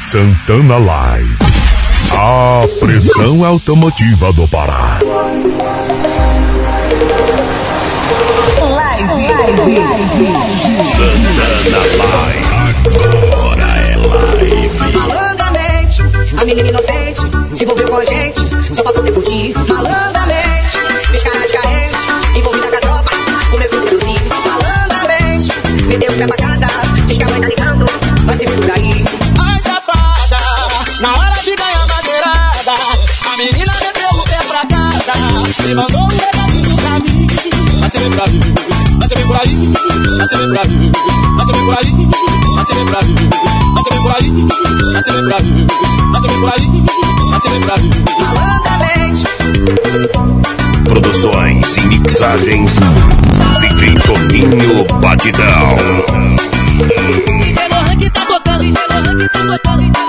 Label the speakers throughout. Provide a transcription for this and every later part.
Speaker 1: Santana Live. A pressão automotiva do Pará.
Speaker 2: Live, live, live.
Speaker 1: Santana Live. Agora é live.
Speaker 3: Malandramente, a menina inocente se envolveu com a gente
Speaker 4: mim. Mim, mim, mim, mim,
Speaker 3: mim.
Speaker 1: Produções e mixagens DJ Toninho Batidão.
Speaker 2: Isso é tá tocando, tá tocando.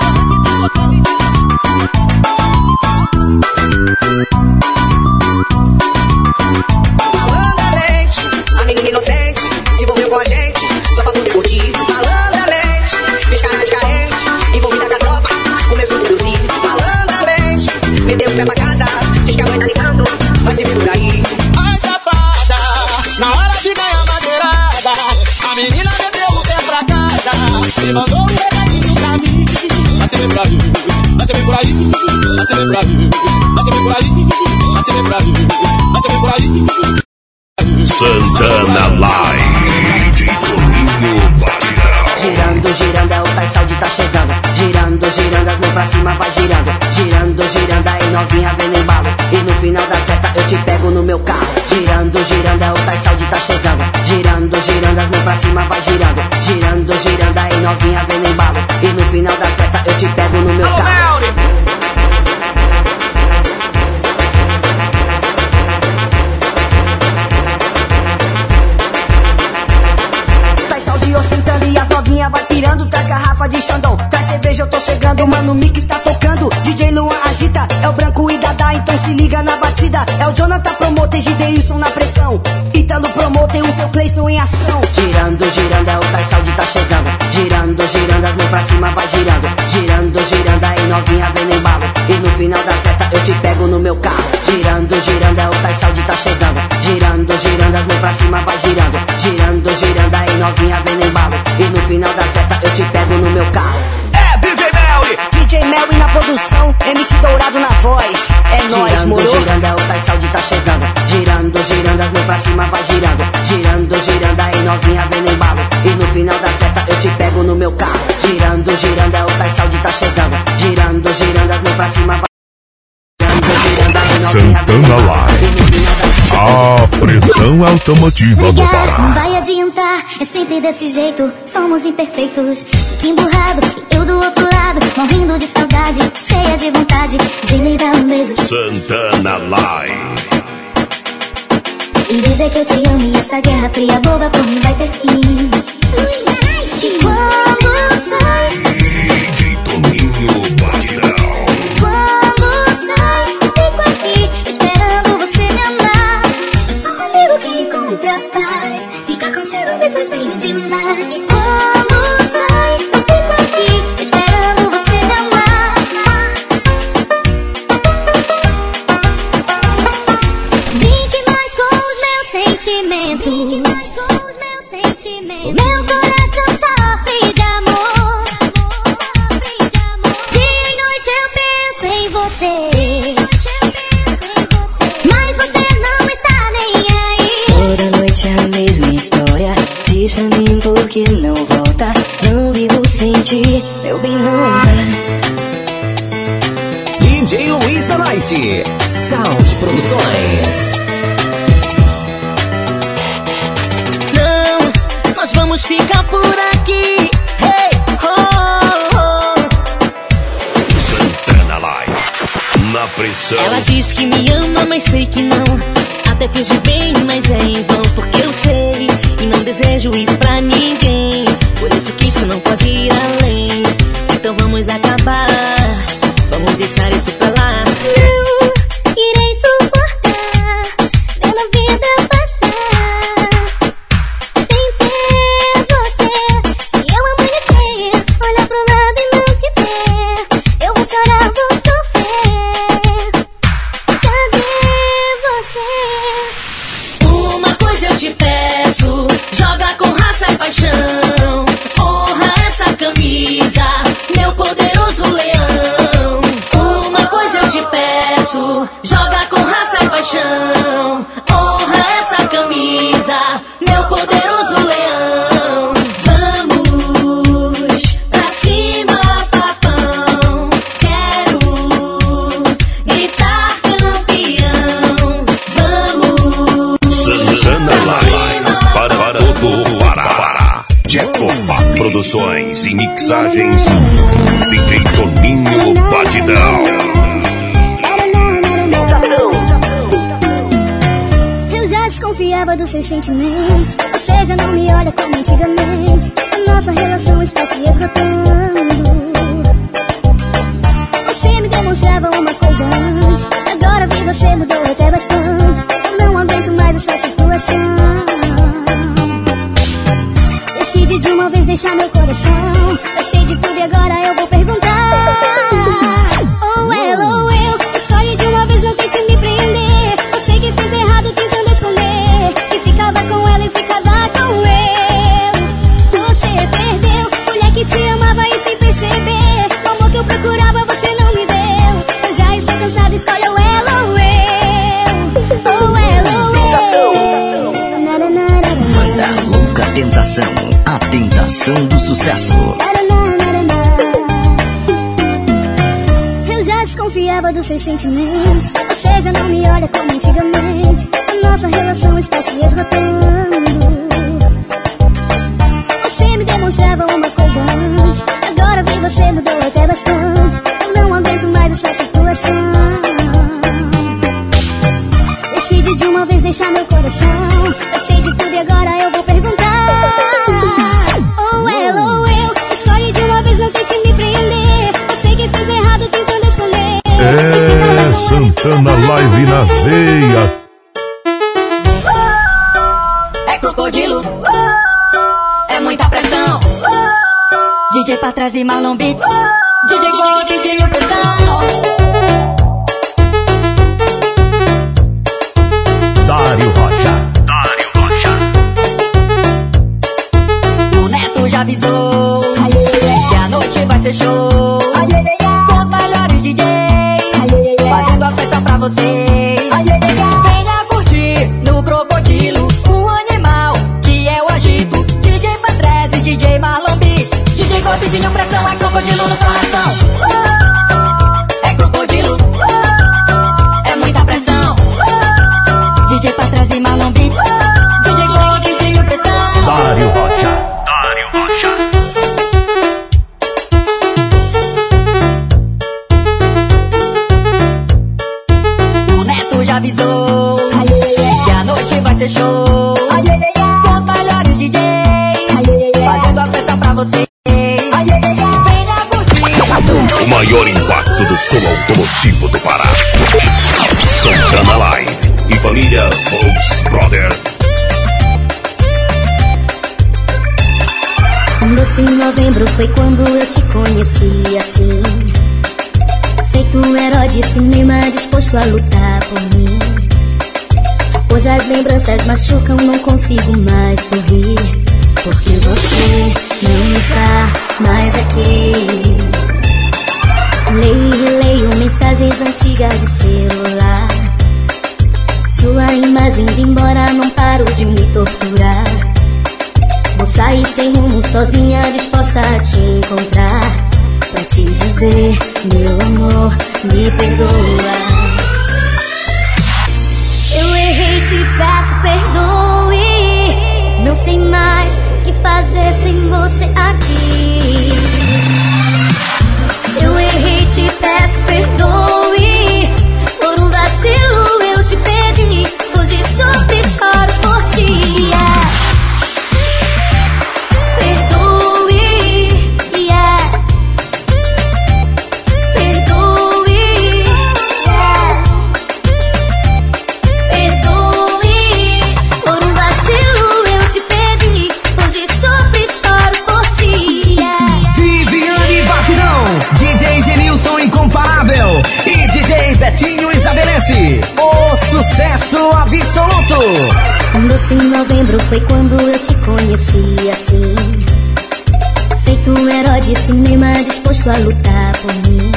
Speaker 4: me mandou um pedacinho pra mim. Mas você vem pra mim, mas você vem por aí, mas você vem pra mim, mas você vem por aí, mas você vem pra mim, mas você vem por aí.
Speaker 1: Santana Live de Domingo
Speaker 5: Girando, girando, é o pré-saúde tá chegando. Girando, girando, as mãos pra cima vai girando. Girando, aí novinha vem no embalo. E no final da festa eu te pego no meu carro. Girando, girando, é o Pai Saúde tá chegando. Girando, girando, as mãos pra cima vai girando. Girando, girando, aí novinha vem no embalo. E no final da festa eu te pego no meu carro. Tá saúde ostentando e as novinha vai tirando Tá garrafa de xandão, cerveja eu tô chegando Mano, o mix tá tocando, DJ Luan agita É o branco e Dada, então se liga na batida. É o Jonathan Promoter, Gideilson na pressão. Ítalo Promoter, o seu Cleison em ação. Girando, girando, é o Tais Saúde tá chegando. Girando, girando, as mãos pra cima vai girando. Girando, girando, aí novinha vem embalo. E no final da festa eu te pego no meu carro. Girando, girando, é o Tais Saúde tá chegando. Girando, girando, as mãos pra cima vai girando. Girando, girando, aí novinha vem embalo. E no final da festa eu te pego no meu carro produção, MC Dourado na voz. É nóis,
Speaker 4: Girando,
Speaker 5: moro?
Speaker 4: girando,
Speaker 5: é o Tais Saúde tá chegando. Girando, girando, as mãos pra cima vai girando. Girando, girando, aí novinha vem no embalo. E no final da festa eu te pego no meu carro. Girando, girando, é o Tais Saúde tá chegando. Girando, girando, as mãos pra cima vai
Speaker 1: Santana Live.
Speaker 5: E
Speaker 1: A pressão automotiva do
Speaker 6: Não
Speaker 1: Pará.
Speaker 6: vai adiantar, é sempre desse jeito, somos imperfeitos. Fique emburrado, eu do outro lado, morrendo de saudade, cheia de vontade de lhe dar um beijo.
Speaker 1: Santana Live.
Speaker 6: E dizer que eu te amo e essa guerra fria boba por mim vai ter fim. Quando sai, Bye. Tentação. A tentação do sucesso.
Speaker 7: Eu já desconfiava dos seus sentimentos. Você já não me olha como antigamente. Nossa relação está se esgotando. Você me demonstrava uma coisa antes. Agora vi você mudou até bastante. Eu não aguento mais essa situação. Decide de uma vez deixar meu coração. Eu sei de tudo e agora eu vou
Speaker 1: Santana Live na veia.
Speaker 8: É crocodilo. É muita pressão. DJ pra trás e Marlon Beats. DJ Gold já avisou que a noite vai ser show. Com os melhores DJs, fazendo a festa pra vocês. Venha curtir. O
Speaker 1: maior impacto do som automotivo do Pará. Santana Live e família Volks Brother.
Speaker 7: Um doce em novembro foi quando eu te conheci assim. Feito um herói de cinema disposto a lutar por mim. Hoje as lembranças machucam, não consigo mais sorrir. Porque você não está mais aqui. Leio e releio mensagens antigas de celular. Sua imagem indo embora, não paro de me torturar. Vou sair sem rumo, sozinha, disposta a te encontrar. Pra te dizer, meu amor, me perdoa. Se eu errei, te peço perdoe. Não sei mais o que fazer sem você aqui. Se eu errei, te peço perdoe.
Speaker 6: Incomparável. E DJ Betinho estabelece o sucesso absoluto.
Speaker 7: Doce em novembro foi quando eu te conheci assim. Feito um herói de cinema disposto a lutar por mim.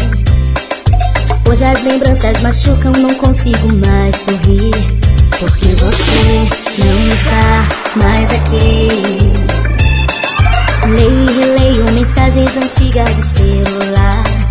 Speaker 7: Hoje as lembranças machucam, não consigo mais sorrir. Porque você não está mais aqui. Leio e releio mensagens antigas de celular.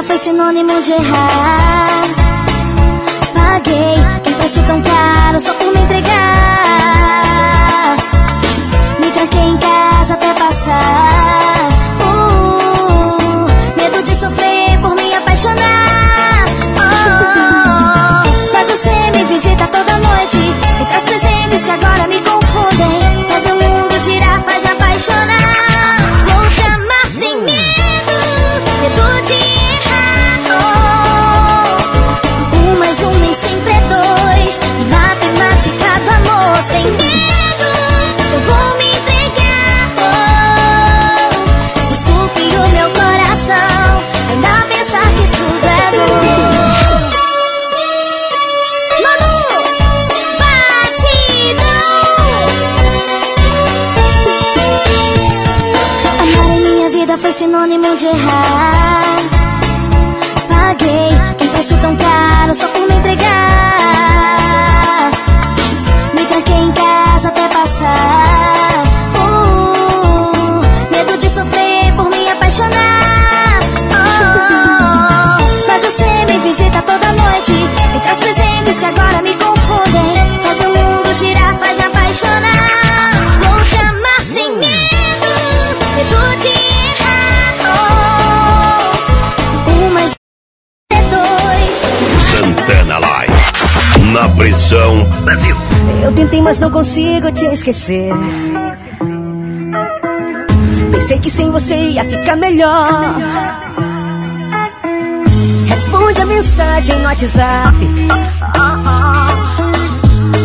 Speaker 6: Vida foi sinônimo de errar. Paguei um preço tão caro só por me entregar. Me tranquei em casa até passar. Mas
Speaker 9: não consigo te esquecer. Pensei que sem você ia ficar melhor. Responde a mensagem no WhatsApp.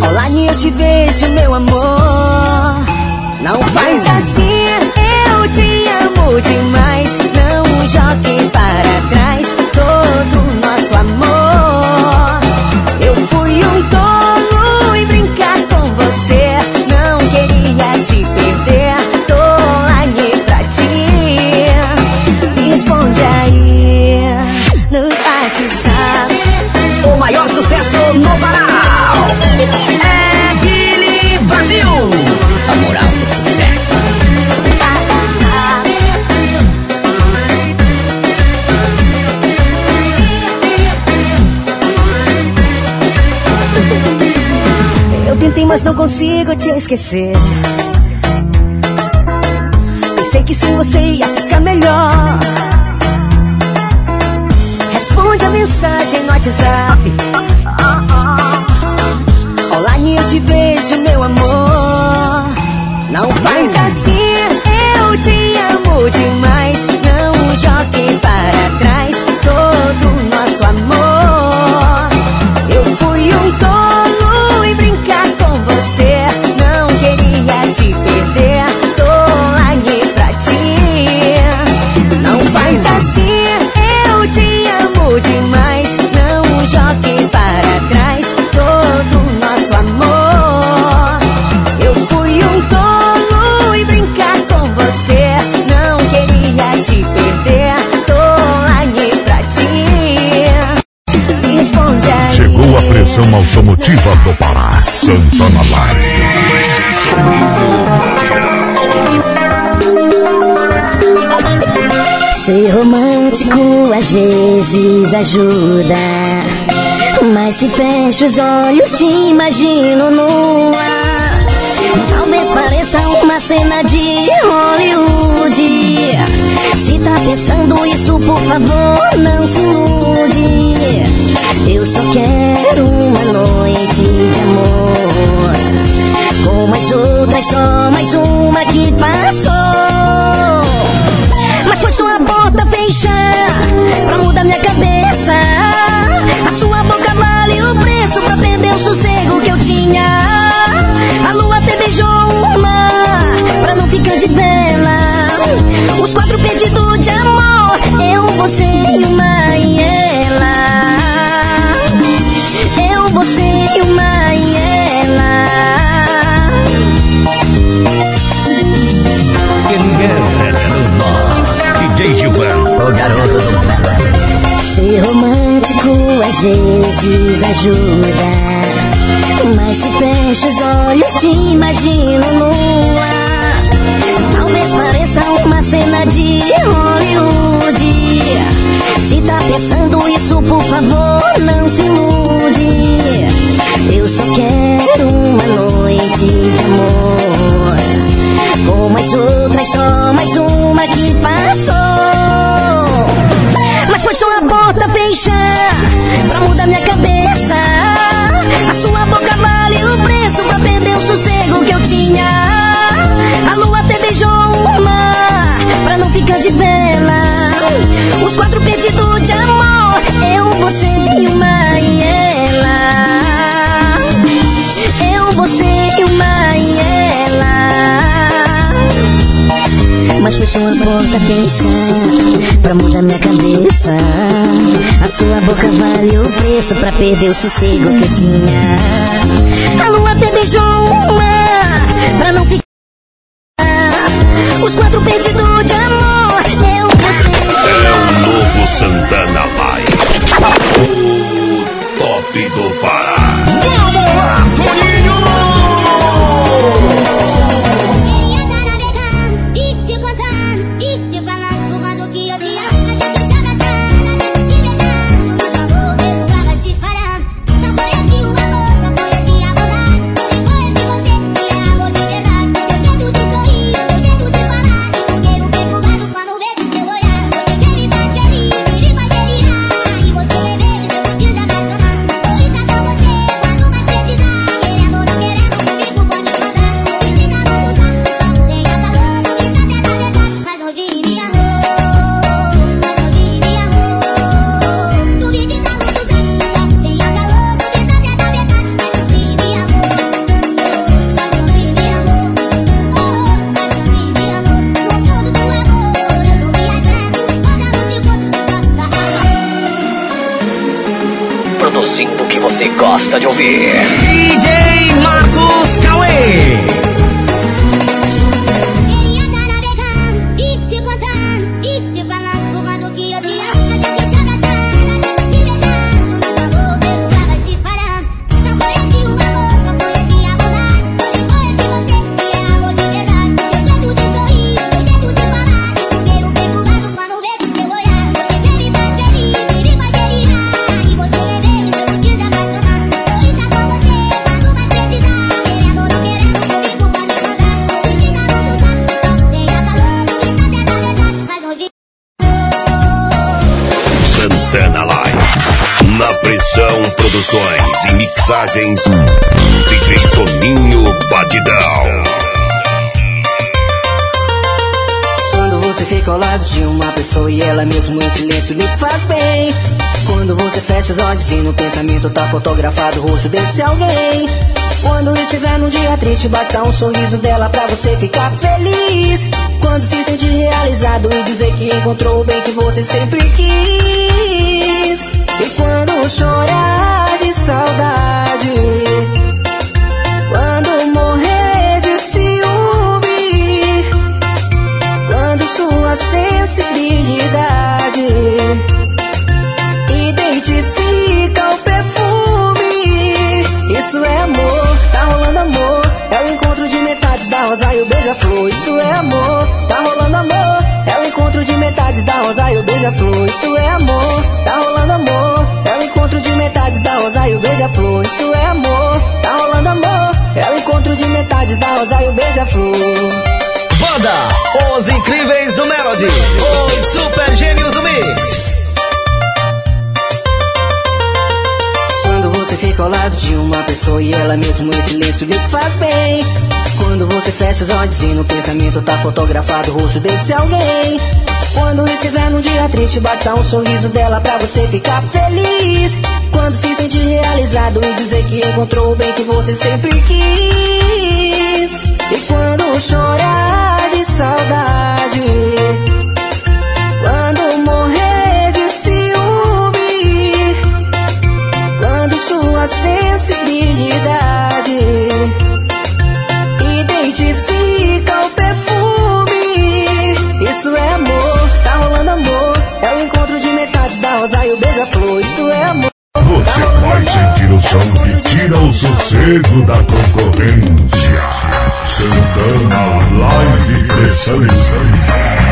Speaker 9: Olá, eu te vejo, meu amor. Não faz assim, eu te amo demais. Não jogue mas não consigo te esquecer. Pensei que sem você ia ficar melhor. Responde a mensagem no WhatsApp.
Speaker 10: Pressão automotiva do Pará. Santana Live.
Speaker 6: Ser romântico às vezes ajuda. Mas se fecho os olhos, te imagino nua. Talvez pareça uma cena de Hollywood. Se tá pensando isso, por favor, não se ilude. Eu só quero uma noite de amor. Com mais outras, só mais uma que passou. Mas foi sua porta fechar pra mudar minha cabeça. A sua boca vale o preço pra perder o sossego que eu tinha. A lua até Os quatro pedidos de amor, eu, você e uma e ela. Eu, você e uma e ela.
Speaker 11: Ser romântico às vezes ajuda, mas se fecha os olhos te imagino ar. De Hollywood. Se tá pensando isso, por favor, não se ilude. Eu só quero uma noite de amor. Com mais outras, só mais uma que passou. Mas foi só a porta fechar pra mudar minha cabeça. Boca pensar pra mudar minha cabeça. A sua boca vale o preço pra perder o sossego que tinha. A lua até beijou o mar pra não ficar. Os quatro pedidos de amor, eu, você.
Speaker 12: É o novo Santana Live. O top do Pará.
Speaker 13: Produzindo o que você gosta de ouvir. DJ Marcos Cauê.
Speaker 12: Mixagens. DJ Toninho.
Speaker 14: Quando você fica ao lado de uma pessoa e ela mesmo em silêncio lhe faz bem. Quando você fecha os olhos e no pensamento tá fotografado o rosto desse alguém. Quando estiver num dia triste, basta um sorriso dela pra você ficar feliz. Quando se sentir realizado e dizer que encontrou o bem que você sempre quis. E quando chorar saudade. Quando morrer de ciúme. Quando sua sensibilidade identifica o perfume. Isso é amor, tá rolando amor. É o encontro de metades da rosa e o beija-flor. Isso é amor, tá rolando amor. É o encontro de metades da rosa e o beija-flor. Isso é amor, tá rolando amor. É o encontro de metades da rosa e o beija-flor. Isso é amor, tá rolando amor. É o encontro de metades da rosa e o beija-flor.
Speaker 13: Banda Os Incríveis do Melody. Os Super Gênios do Mix.
Speaker 14: Quando você fica ao lado de uma pessoa e ela mesmo em silêncio lhe faz bem. Quando você fecha os olhos e no pensamento tá fotografado o rosto desse alguém. Quando estiver num dia triste, basta um sorriso dela pra você ficar feliz. Quando se sentir realizado e dizer que encontrou o bem que você sempre quis. E quando chorar de saudade. Quando vai sentir o som que tira o
Speaker 15: sossego da concorrência. Santana Live Pressão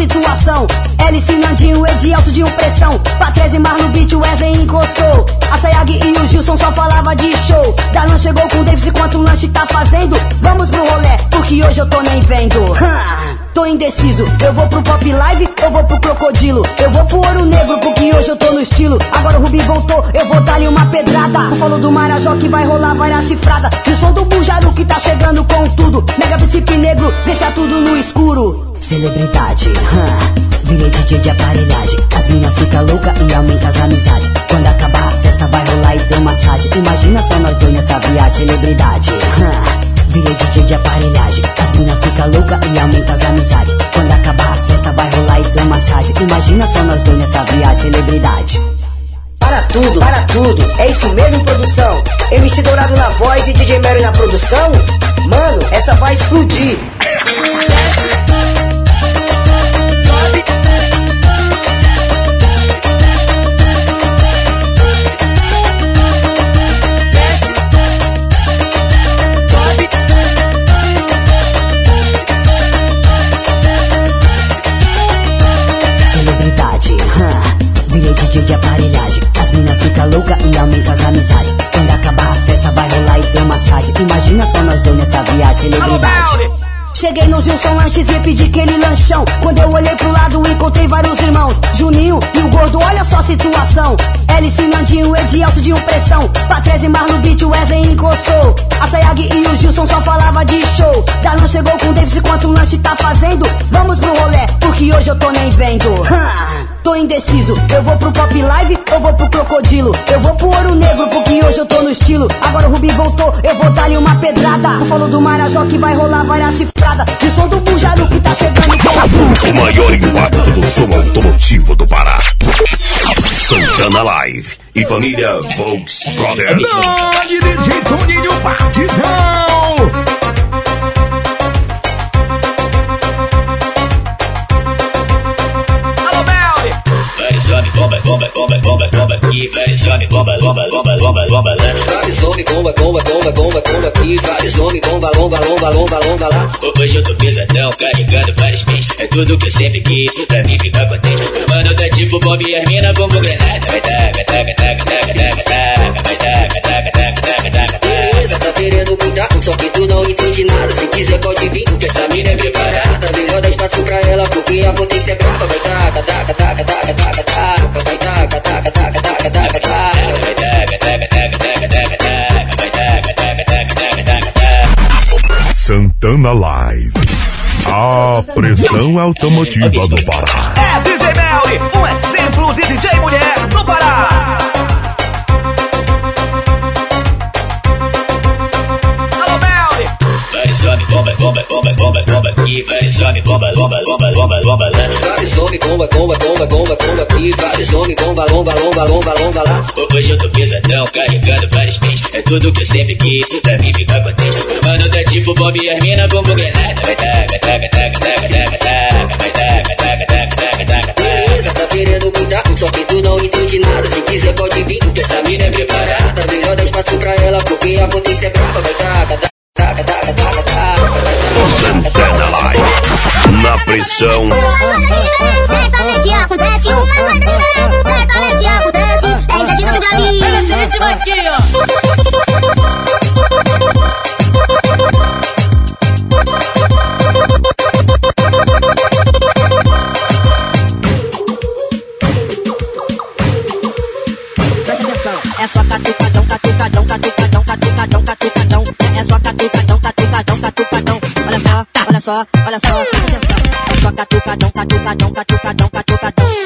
Speaker 4: situação. Hélice, Nandinho, Edielso de um pressão. Patrese, Marlo, Beat, Wesley encostou. A Sayag e o Gilson só falava de show. Darlan chegou com o Davis e quanto o lanche tá fazendo. Vamos pro rolê, porque hoje eu tô nem vendo. Tô indeciso, eu vou pro Pop Live ou vou pro Crocodilo? Eu vou pro Ouro Negro, porque hoje eu tô no estilo. Agora o Rubi voltou, eu vou dar-lhe uma pedrada. O falou do Marajó que vai rolar várias chifradas. E o som do Bujaru que tá chegando com tudo. Mega Príncipe Negro, deixa tudo no escuro. Celebridade, hã? Virei DJ de aparelhagem. As mina fica louca e aumenta as amizades. Quando acabar a festa, vai rolar e deu massagem. Imagina só nós dois nessa viagem, celebridade, hã? Virei DJ de aparelhagem. As mina fica louca e aumenta as amizades. Quando acabar a festa, vai rolar e deu massagem. Imagina só nós dois nessa viagem, celebridade.
Speaker 16: Para tudo, para tudo. É isso mesmo, produção? MC Dourado na voz e DJ Mary na produção? Mano, essa vai explodir.
Speaker 4: Situação. Hélice, Nandinho, Edielso de um pressão. Patrese, Marlo, Beat, Wesley encostou. A Sayag e o Gilson só falava de show. Darlan chegou com o Davis e quanto o lanche tá fazendo. Vamos pro rolê, porque hoje eu tô nem vendo. Hã, tô indeciso, eu vou pro Pop Live ou vou pro Crocodilo? Eu vou pro Ouro Negro, porque hoje eu tô no estilo. Agora o Rubi voltou, eu vou dar-lhe uma pedrada. O falou do Marajó que vai rolar várias chifradas. E o som do Bujaru que tá chegando
Speaker 15: O maior impacto do som automotivo do Pará. Santana Live e família Volks Brothers.
Speaker 13: Nome de Toninho Partidão.
Speaker 17: Alô, Belly. Vai, exame, bomba, bomba, bomba, bomba bomba lá.
Speaker 18: Vários homens, bomba, bomba, bomba, bomba, bomba aqui. Vários homens, bomba, bomba, bomba, bomba, bomba lá.
Speaker 17: Hoje eu tô pesadão, carregando vários pentes. É tudo que eu sempre quis, pra mim ficar contente. Mano, tá tipo Bob e as mina, granada. Vai taca, taca, taca, taca, taca, taca. Vai taca, taca, taca, taca, taca,
Speaker 18: Beleza, tá querendo cuidar, só que tu não entende nada. Se quiser pode vir, porque essa mina é preparada. Melhor dar espaço pra ela, porque a potência é brava. Vai taca, taca, taca, taca, taca, taca. Vai taca, taca, taca, taca, taca, taca.
Speaker 17: Vai taca, taca, taca, taca, taca, taca. Vai taca, taca, taca, taca, taca, taca.
Speaker 2: Santana Live. A pressão automotiva do Pará.
Speaker 3: É DJ Melly, um exemplo de DJ mulher do Pará.
Speaker 17: Bomba, bomba, bomba, bomba, bomba aqui. Vários homens, bomba, bomba, bomba, bomba, bomba lá.
Speaker 18: Vários homens, bomba, bomba, bomba, bomba, bomba aqui. Vários homens, bomba, bomba, bomba, bomba, bomba lá.
Speaker 17: Hoje eu tô pesadão, carregando vários pentes. É tudo que eu sempre quis, pra mim ficar contente. Mano, tá tipo Bob e as mina, bombo granada. Vai taca, taca, taca, taca, taca, taca. Vai taca, taca, taca, taca, taca.
Speaker 18: Beleza, tá querendo cuidar, só que tu não entende nada. Se quiser pode vir, porque essa mina é preparada. Melhor dar espaço pra ela, porque a potência é brava. Vai taca, taca, taca, taca, taca, taca.
Speaker 2: Pressão
Speaker 19: uma. É iniciativa do
Speaker 20: é só catucadão, catucadão, catucadão, catucadão, catucadão. É só catucadão, catucadão, catucadão. Olha só, olha só, olha só, presta atenção. É só catucadão, catucadão, catucadão, catucadão.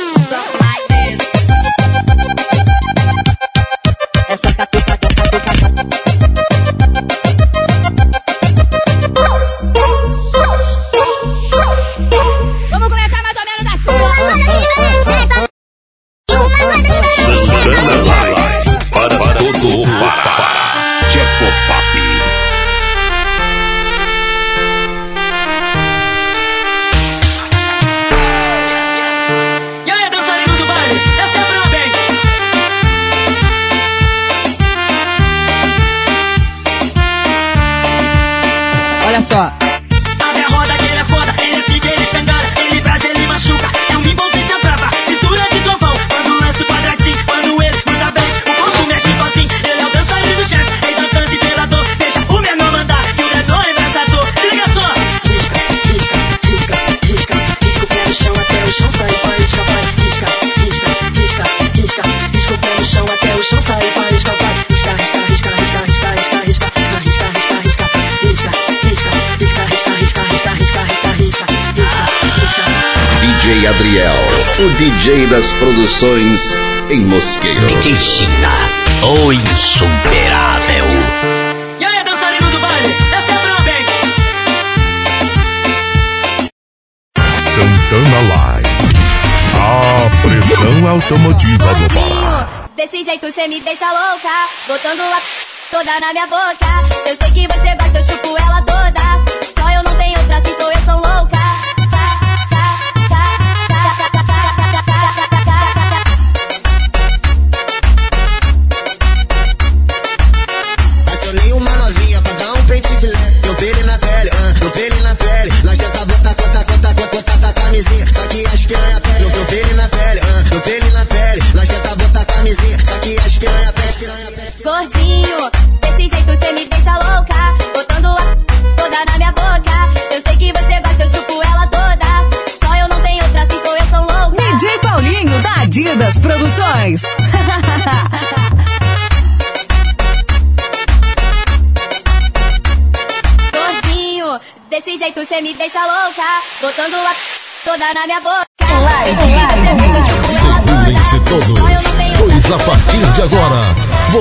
Speaker 19: Boca.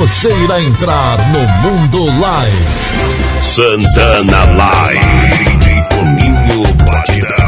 Speaker 19: Você
Speaker 1: irá entrar no mundo live.
Speaker 2: Santana Live. DJ Toninho Batidão.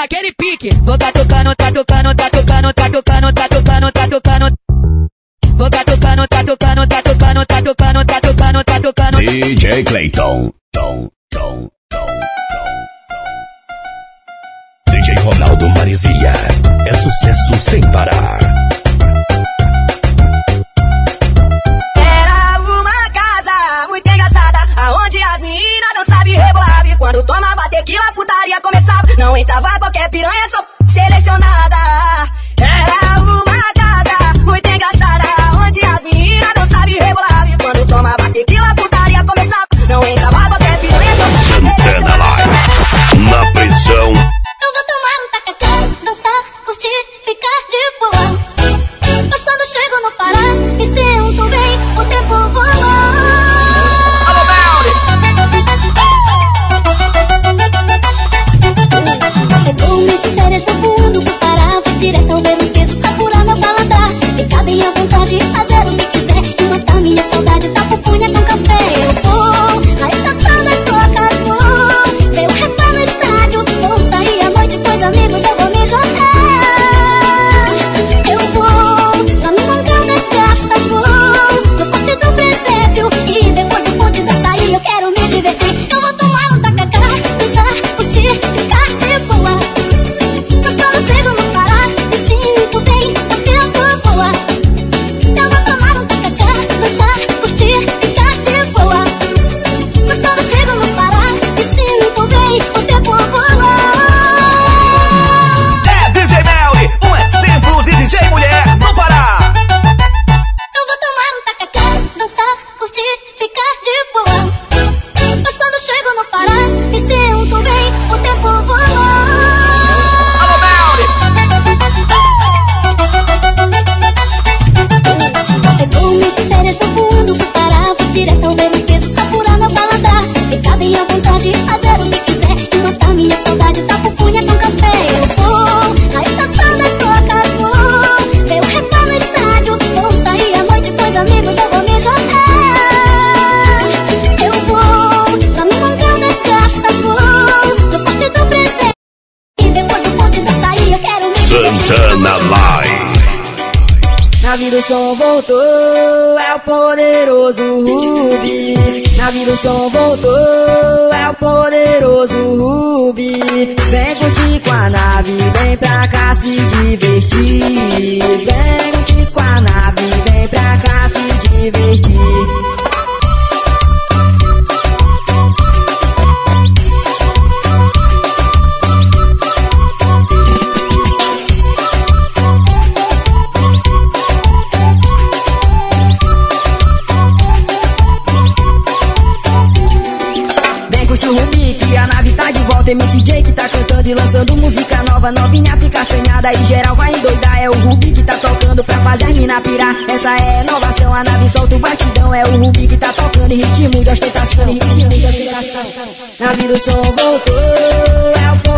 Speaker 21: naquele pique. Vou tá tocando, tá tocando, tá tocando, tá tocando, tá tocando, tá tocando. Vou tocando, tá tocando, tá tocando, tá tocando, tá tocando, tá tocando.
Speaker 22: DJ Clayton, tom, tom, tom, tom. DJ Ronaldo Marizia é sucesso sem parar.
Speaker 6: Era uma casa muito engraçada, aonde as meninas não sabem rebolar. Quando tomava tequila, não entrava qualquer piranha, só selecionada.
Speaker 23: is over.
Speaker 24: é
Speaker 23: o
Speaker 6: Rubi que tá tocando pra fazer as mina pirar. Essa é a inovação, a nave solta o batidão. É o Rubi que tá tocando em ritmo de ostentação. Ritmo de ostentação. Nave do som voltou, é o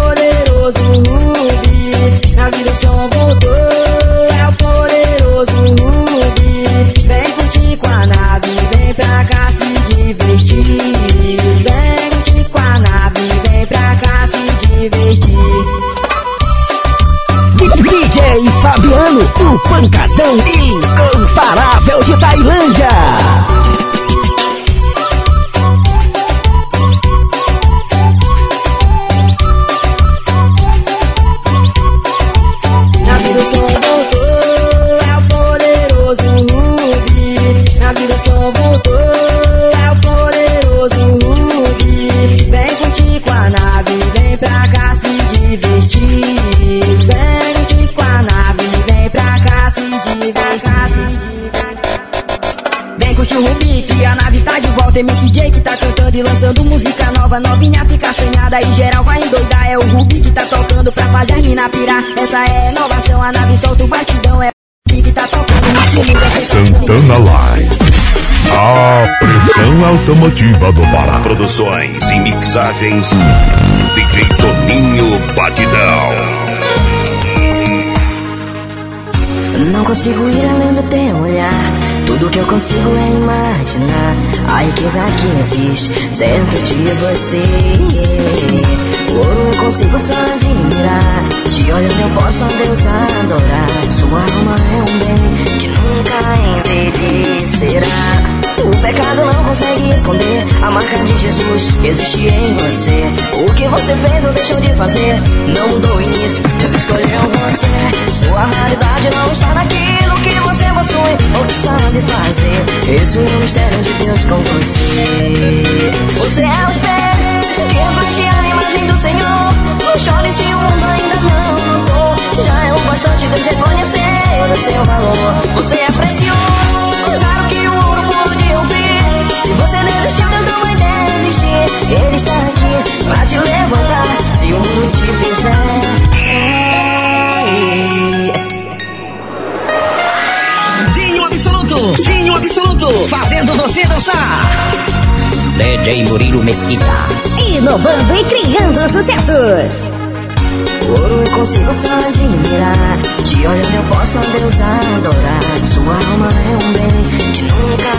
Speaker 6: Ano, o
Speaker 24: pancadão incomparável de Tailândia.
Speaker 6: moda e geral vai endoidar. É o Hulk que tá tocando pra fazer a mina pirar. Essa é a inovação, a nave solta o batidão. É o Hulk que tá tocando, não te liga.
Speaker 22: Santana Live. A pressão automotiva do Pará. Produções e mixagens. DJ Toninho Batidão.
Speaker 11: Não consigo ir além do teu olhar. Tudo que eu consigo é imaginar a riqueza que existe dentro de você. Consigo só admirar. De olhos eu posso a Deus adorar. Sua alma é um bem que nunca envelhecerá. O pecado não consegue esconder a marca de Jesus que existe em você. O que você fez ou deixou de fazer não mudou o início. Deus escolheu você. Sua realidade não está naquilo que você possui ou que sabe fazer. Isso é o mistério de Deus com você. Você é o espelho que reflete a imagem do Senhor. Chore se o mundo ainda não notou. Já é o bastante Deus reconhecer o seu valor. Você é precioso. Já o que o ouro pode ouvir. Se você desistiu, Deus não vai desistir. Ele está aqui pra te levantar. Se o mundo te fizer.
Speaker 13: Dinho Absoluto, Dinho Absoluto, fazendo você dançar.
Speaker 25: DJ Murilo Mesquita.
Speaker 26: Inovando e criando sucessos.
Speaker 11: Ouro eu consigo só admirar. De olhos eu posso a Deus adorar. Sua alma é um bem que nunca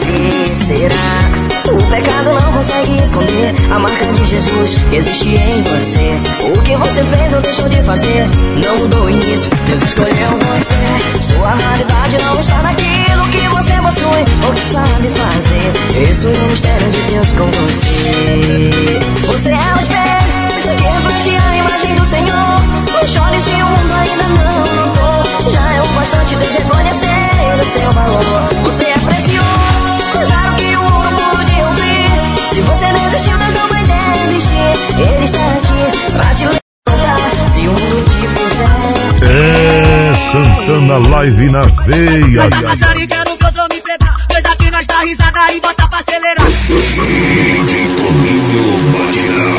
Speaker 11: envelhecerá. O pecado não consegue esconder a marca de Jesus que existe em você. O que você fez ou deixou de fazer não mudou o início. Deus escolheu você. Sua realidade não está naquilo que você possui ou que sabe fazer. Isso é o mistério de Deus com você. Você é o espelho que reflete a imagem do Senhor. Não chore se o mundo ainda não notou. Já é o bastante Deus reconhecer o seu valor. Você é
Speaker 10: Santana Live na veia.
Speaker 20: Mas a maçarica no que eu sou me pegar. Pois aqui nós dá risada e bota pra acelerar.
Speaker 10: DJ Toninho Batidão.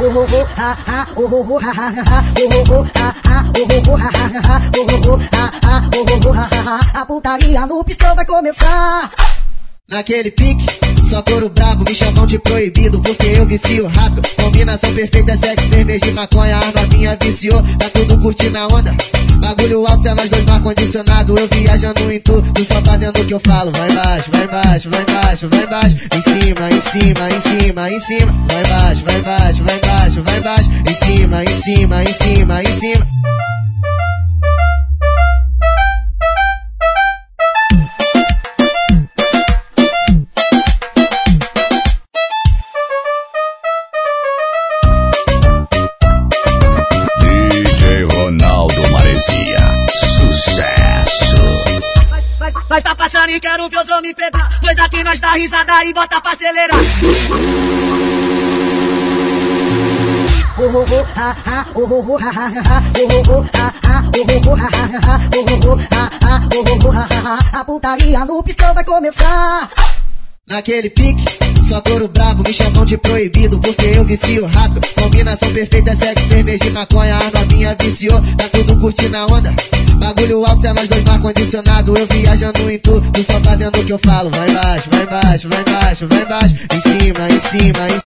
Speaker 15: Oh, oh, oh, ha, ha, oh, oh, oh, ha, ha, ha, oh, oh, oh, ha, ha, oh, oh, oh, ha, ha, ha, oh, oh, oh, ha, ha, oh, oh, oh, ha, ha, ha. A putaria no pistão vai começar.
Speaker 27: Naquele pique, só couro brabo, me chamam de proibido, porque eu vicio rápido. Combinação perfeita, sexo, cerveja e maconha, a novinha viciou, tá tudo curtindo a onda. Bagulho alto é nós dois no ar-condicionado, eu viajando em tudo, só fazendo o que eu falo. Vai embaixo, vai embaixo, vai embaixo, vai embaixo, em cima, em cima, em cima, em cima. Vai embaixo, vai embaixo, vai embaixo, vai embaixo, em cima, em cima, em cima, em cima.
Speaker 20: Quero ver os homens pegar. Pois aqui nós dá risada e bota pra acelerar.
Speaker 15: A putaria no pistão vai começar.
Speaker 27: Naquele pique, só couro brabo, me chamam de proibido, porque eu vicio rápido. Combinação perfeita, sexo, cerveja e maconha, a novinha viciou, tá tudo curtindo a onda. Bagulho alto é nós dois no ar-condicionado, eu viajando em tudo, só fazendo o que eu falo. Vai embaixo, vai embaixo, vai embaixo, vai embaixo, em cima, em cima, em cima.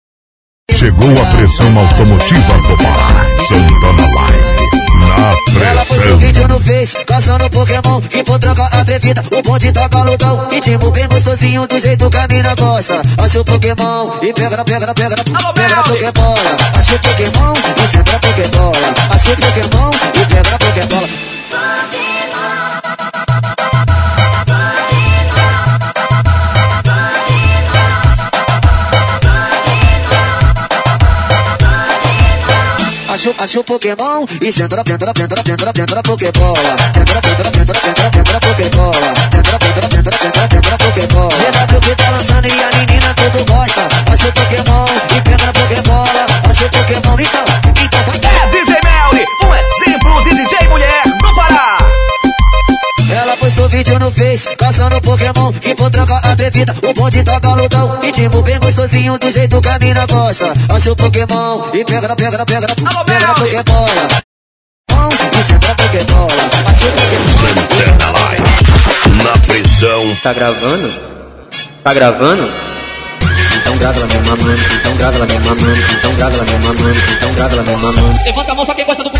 Speaker 10: Chegou a pressão automotiva do Pará. Santana Live. Na
Speaker 27: Ela postou
Speaker 10: pressão.
Speaker 27: vídeo no Face, caçando Pokémon E por troca atrevida, o bonde toca lutão Ritmo bem gostosinho, do jeito que a mina gosta Acha o Pokémon e pega na, pega na, pega na Pega na Pokébola Acha o Pokémon e senta na Pokébola Acha o Pokémon e pega na Pokébola Acha o Pokémon e senta na, senta na, senta na, senta na, senta na Pokébola Senta na, senta na, senta na, senta na, senta na Pokébola Senta na, senta na, senta na, senta na, que tá lançando e a menina tudo gosta Acha Pokémon e pega na Pokébola Acha o Pokémon então, vídeo no Face, caçando Pokémon Que por troca atrevida, o bonde toca lutão Ritmo bem gostosinho, do jeito que a mina gosta Acha o Pokémon e pega na, pega na, pega na Pega na Pokébola E senta na Pokébola Acha o Pokémon.
Speaker 10: Na pressão.
Speaker 25: Tá gravando? Tá gravando? Então grava lá minha mamãe, então grava lá minha mamãe, então grava lá minha mamãe, então grava lá minha mamãe.
Speaker 20: Levanta a mão só quem gosta do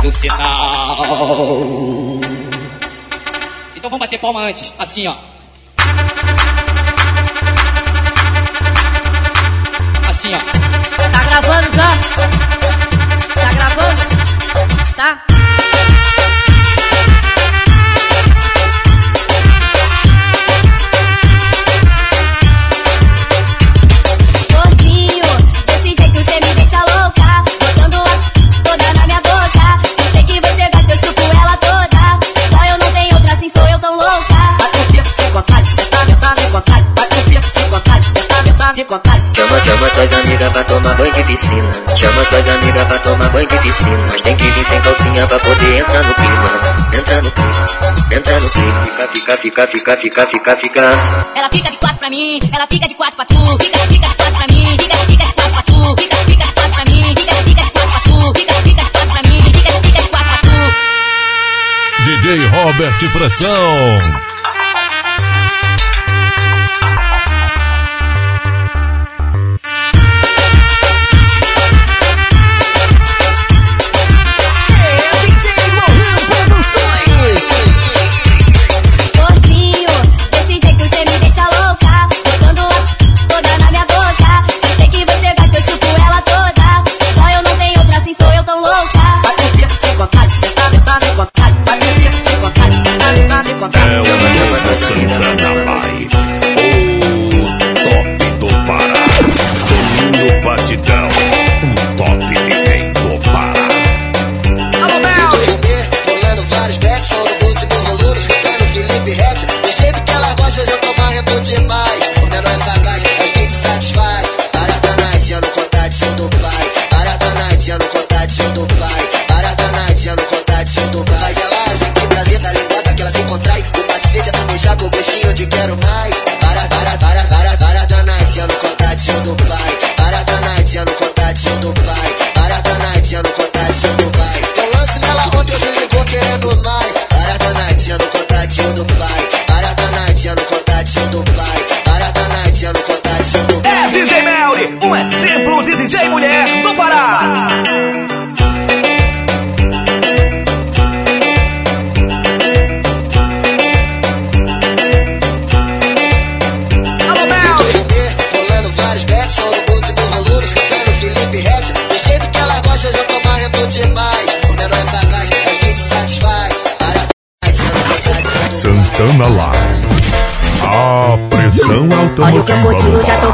Speaker 20: faz sinal.
Speaker 19: Então vamos bater palma antes, assim ó.
Speaker 28: Suas amigas pra tomar banho de piscina. Chama suas amigas pra tomar banho de piscina. Mas tem que vir sem calcinha pra poder entrar no clima. Entrar no clima, entrar no clima. Fica, fica, fica, fica, fica, fica, fica.
Speaker 8: Ela fica de quatro pra mim, ela fica de quatro pra tu. Fica, fica de quatro pra mim, fica, fica de quatro pra tu. Fica, fica de quatro pra mim, fica, fica de quatro pra tu. Fica, fica de quatro pra mim, fica, fica de quatro pra tu.
Speaker 27: DJ Robert Pressão.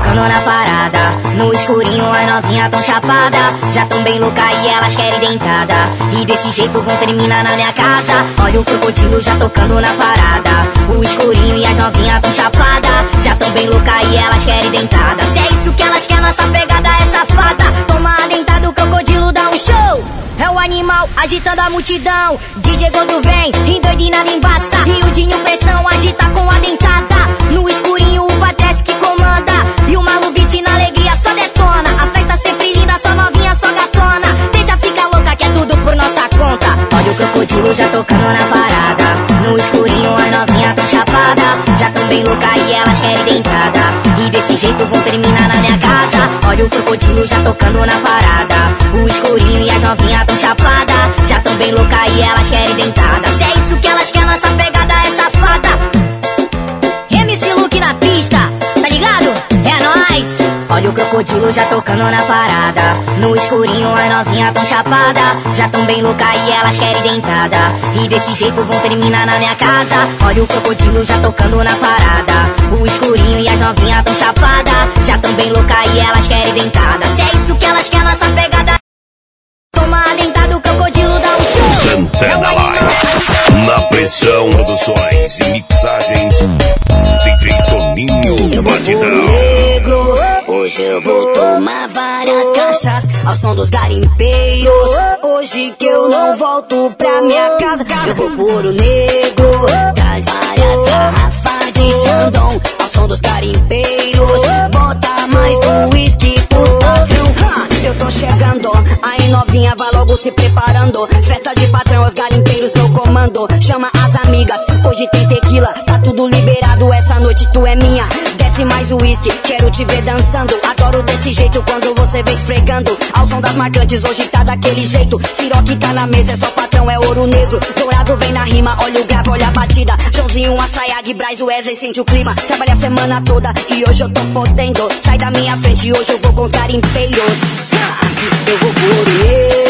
Speaker 25: Tocando na parada. No escurinho as novinhas tão chapada. Já tão bem louca e elas querem dentada. E desse jeito vão terminar na minha casa. Olha o crocodilo já tocando na parada. O escurinho e as novinhas tão chapada. Já tão bem louca e elas querem dentada. Se é isso que elas querem, nossa pegada é safada. Toma a dentada, o crocodilo dá um show. É o animal agitando a multidão. DJ quando vem, endoidinado embaça. E o Dinho pressão agita com a dentada. No escurinho o Patrese que comanda. E o Malu Beat na alegria só detona. A festa sempre linda, só novinha, só gatona. Deixa ficar louca que é tudo por nossa conta. Olha o crocodilo já tocando na parada. No escurinho as novinhas tão chapada. Já tão bem louca e elas querem dentada. E desse jeito vão terminar na minha casa. Olha o crocodilo já tocando na parada. O escurinho e as novinhas tão chapada. Já tão bem louca e elas querem dentada. Crocodilo já tocando na parada. No escurinho as novinhas tão chapada. Já tão bem louca e elas querem dentada. E desse jeito vão terminar na minha casa. Olha o crocodilo já tocando na parada. O escurinho e as novinhas tão chapada. Já tão bem louca e elas querem dentada. Se é isso que elas querem, nossa pegada. Toma a dentada, o crocodilo dá um.
Speaker 1: Santana Live. Na pressão, produções e mixagens. DJ Toninho Batidão.
Speaker 4: Hoje eu vou tomar várias caixas ao som dos garimpeiros. Hoje que eu não volto pra minha casa, eu vou por o negro. Traz várias garrafas de Xandão ao som dos garimpeiros. Bota mais um chegando. Aí novinha, vai logo se preparando. Festa de patrão, os garimpeiros no comando. Chama as amigas, hoje tem tequila. Tá tudo liberado, essa noite tu é minha. Desce mais o uísque, quero te ver dançando. Adoro desse jeito quando você vem esfregando. Ao som das marcantes, hoje tá daquele jeito. Siroque tá na mesa, é só patrão, é ouro negro. Dourado vem na rima, olha o grave, olha a batida. Joãozinho, açaiag, Braz, Wesley, sente o clima. Trabalha a semana toda e hoje eu tô podendo. Sai da minha frente, hoje eu vou com os garimpeiros. Eu vou correr.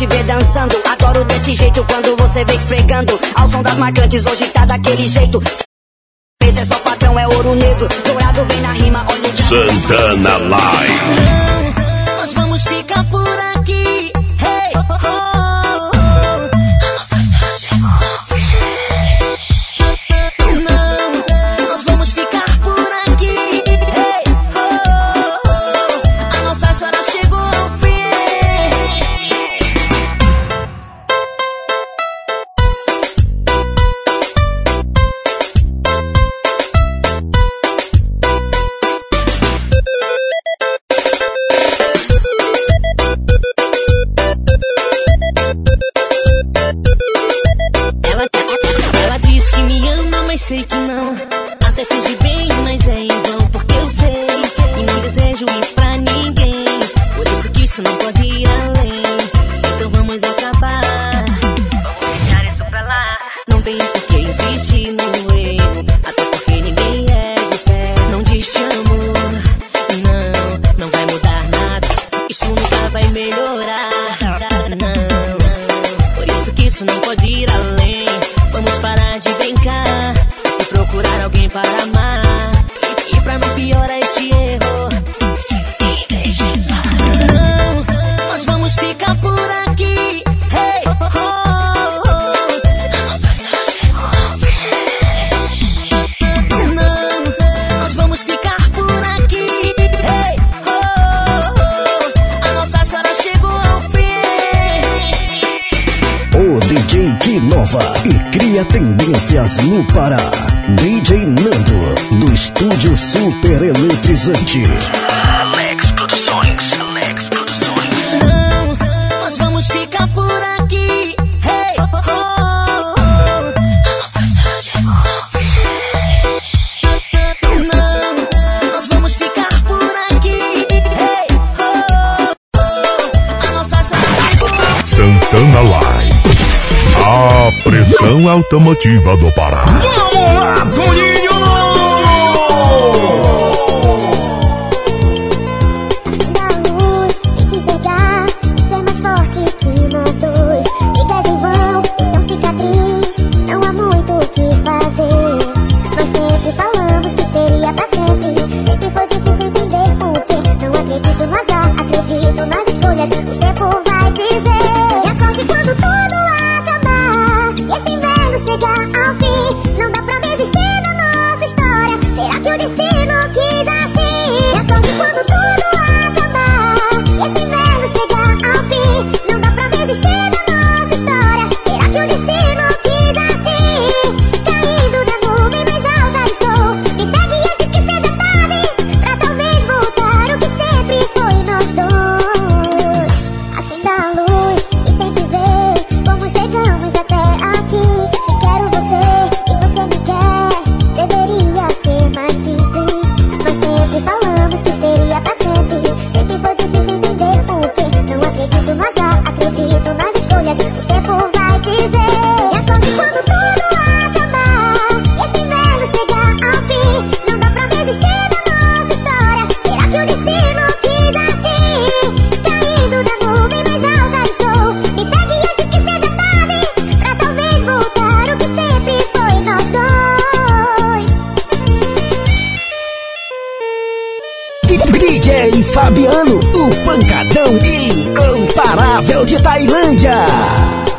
Speaker 4: te ver dançando. Adoro desse jeito quando você vem esfregando. Ao som das marcantes, hoje tá daquele jeito. Esse é só padrão, é ouro negro. Dourado vem na rima, olha
Speaker 29: Santana Live. Automotiva do Pará.
Speaker 30: Vamos lá,
Speaker 13: Tony! Fabiano, o pancadão incomparável de Tailândia.